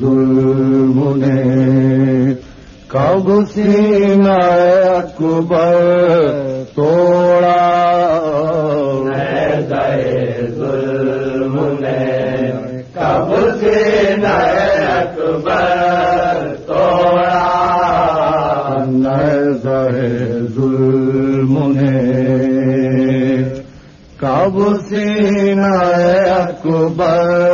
ظلم کب سینہ اکبر توڑا؟ ظلم کب سینہ اکبر توڑا؟ نظر ظلم نے کب سینہ اکبر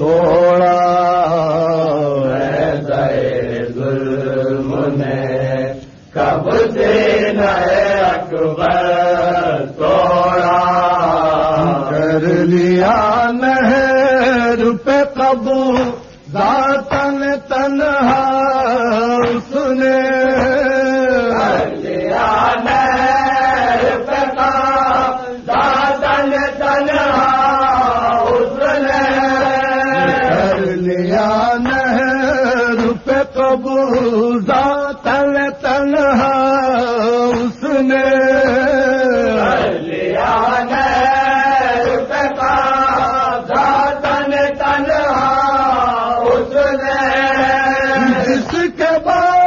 تو قبو داتن تنہا اس نے۔ نے۔ جس کے بان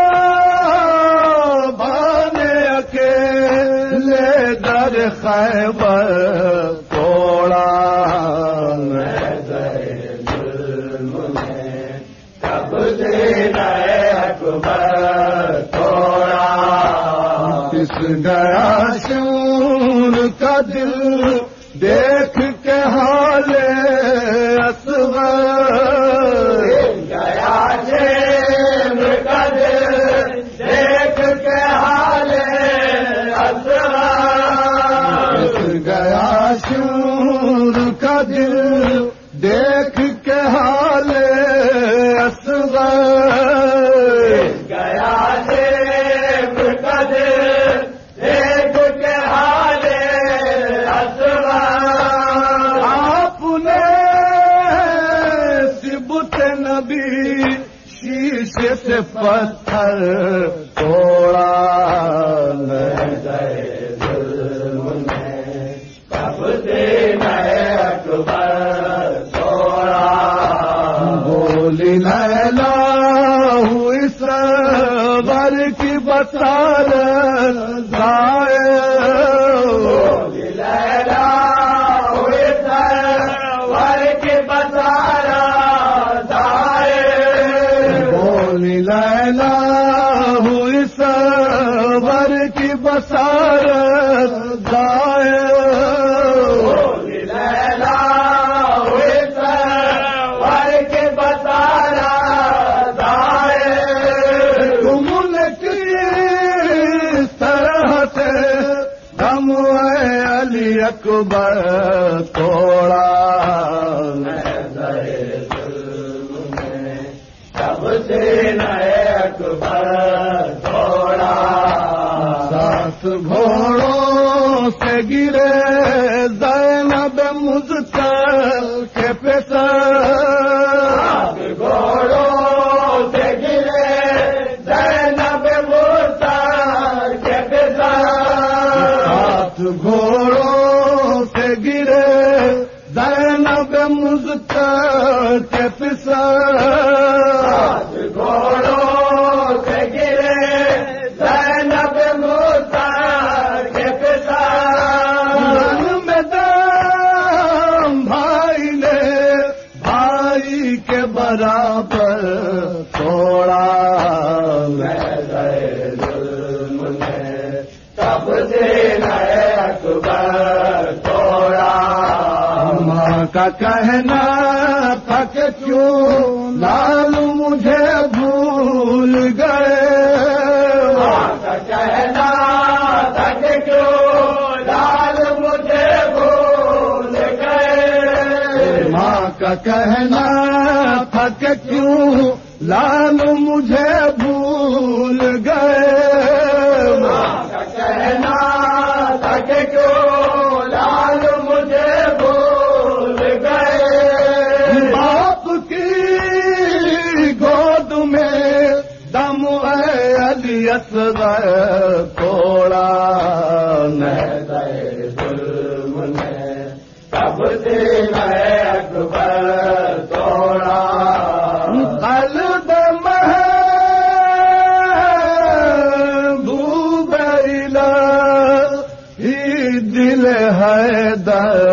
اکیلے در خیبر اکبر تھوڑا کس گیا شور کا دل نبی شیشے سے پتھر توڑا میں گئے کب دے لیلا ہوئی سر کی بسار گائے لیلا ہوئے ور کے بسارا دائے تم طرح سے دم علی اکبر توڑا۔ کب سے اکبر۔ برابر توڑا کب سے نئے اکبر توڑا ماں کا کہنا تھا کیوں؟ لال مجھے بھول گئے۔ ماں کا کہنا تھا کہ کیوں؟ لال مجھے بھول گئے۔ ماں کا کہنا تھا کیوں؟ لال مجھے بھول گئے۔ کہنا تھا کیوں لال مجھے بھول گئے باپ کی گود میں دم ہے علیت تھوڑا۔ میں تب سے میں توڑا در